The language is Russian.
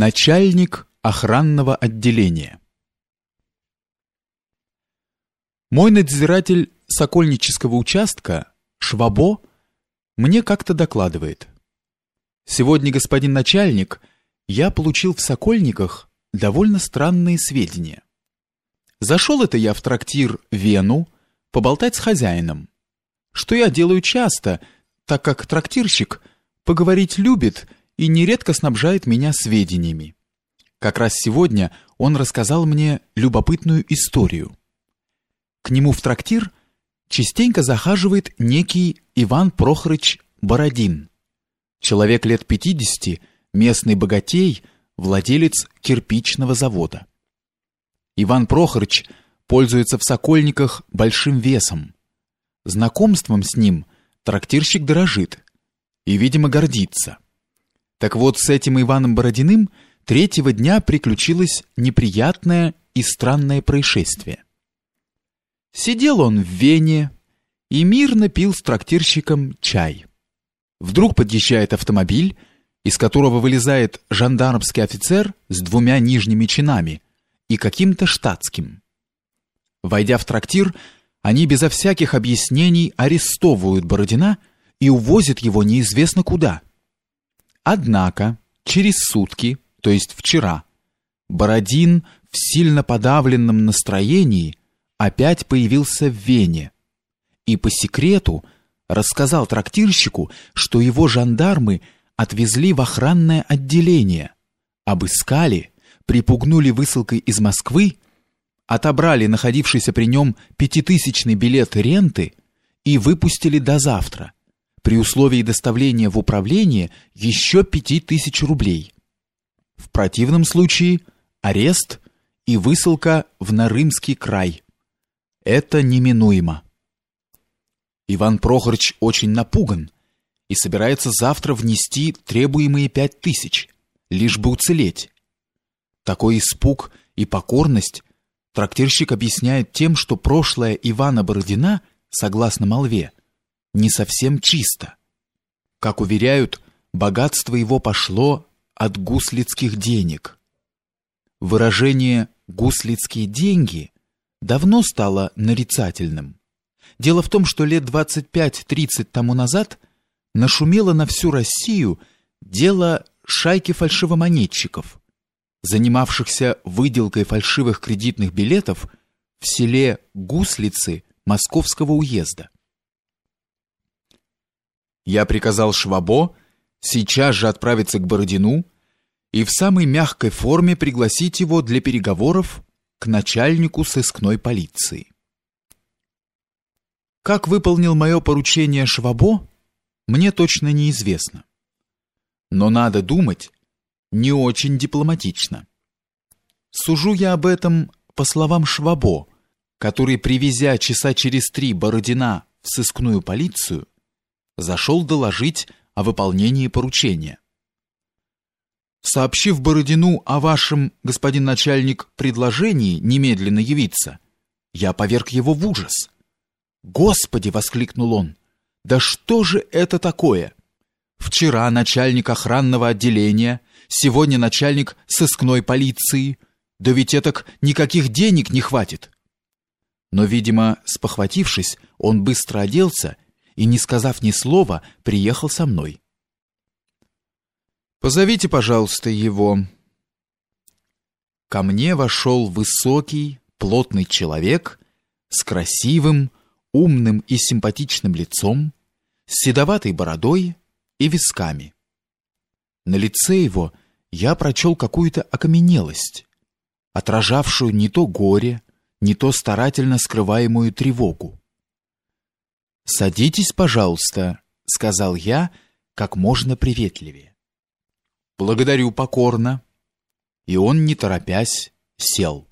Начальник охранного отделения. Мой надзиратель Сокольнического участка, Швабо, мне как-то докладывает. Сегодня, господин начальник, я получил в Сокольниках довольно странные сведения. Зашел это я в трактир Вену поболтать с хозяином, что я делаю часто, так как трактирщик поговорить любит и нередко снабжает меня сведениями. Как раз сегодня он рассказал мне любопытную историю. К нему в трактир частенько захаживает некий Иван Прохорыч Бородин. Человек лет 50, местный богатей, владелец кирпичного завода. Иван Прохорыч пользуется в Сокольниках большим весом. Знакомством с ним трактирщик дорожит и, видимо, гордится. Так вот, с этим Иваном Бородиным третьего дня приключилось неприятное и странное происшествие. Сидел он в Вене и мирно пил с трактирщиком чай. Вдруг подъезжает автомобиль, из которого вылезает жандармский офицер с двумя нижними чинами и каким-то штатским. Войдя в трактир, они безо всяких объяснений арестовывают Бородина и увозят его неизвестно куда – Однако, через сутки, то есть вчера, Бородин в сильно подавленном настроении опять появился в Вене и по секрету рассказал трактирщику, что его жандармы отвезли в охранное отделение, обыскали, припугнули высылкой из Москвы, отобрали находившийся при нем пятитысячный билет ренты и выпустили до завтра – при условии доставления в управление еще пяти тысяч рублей. В противном случае арест и высылка в Нарымский край. Это неминуемо. Иван Прохорович очень напуган и собирается завтра внести требуемые пять тысяч, лишь бы уцелеть. Такой испуг и покорность трактирщик объясняет тем, что прошлое Ивана Бородина, согласно молве, не совсем чисто. Как уверяют, богатство его пошло от гуслицких денег. Выражение «гуслицкие деньги» давно стало нарицательным. Дело в том, что лет 25-30 тому назад нашумело на всю Россию дело шайки фальшивомонетчиков, занимавшихся выделкой фальшивых кредитных билетов в селе Гуслицы Московского уезда. Я приказал Швабо сейчас же отправиться к Бородину и в самой мягкой форме пригласить его для переговоров к начальнику сыскной полиции. Как выполнил мое поручение Швабо, мне точно неизвестно. Но надо думать, не очень дипломатично. Сужу я об этом по словам Швабо, который, привезя часа через три Бородина в сыскную полицию, зашел доложить о выполнении поручения. Сообщив Бородину о вашем, господин начальник, предложении немедленно явиться, я поверг его в ужас. «Господи!» — воскликнул он. «Да что же это такое? Вчера начальник охранного отделения, сегодня начальник сыскной полиции. Да ведь этак никаких денег не хватит!» Но, видимо, спохватившись, он быстро оделся и, не сказав ни слова, приехал со мной. «Позовите, пожалуйста, его». Ко мне вошел высокий, плотный человек с красивым, умным и симпатичным лицом, с седоватой бородой и висками. На лице его я прочел какую-то окаменелость, отражавшую не то горе, не то старательно скрываемую тревогу. «Садитесь, пожалуйста», — сказал я как можно приветливее. «Благодарю покорно». И он, не торопясь, сел.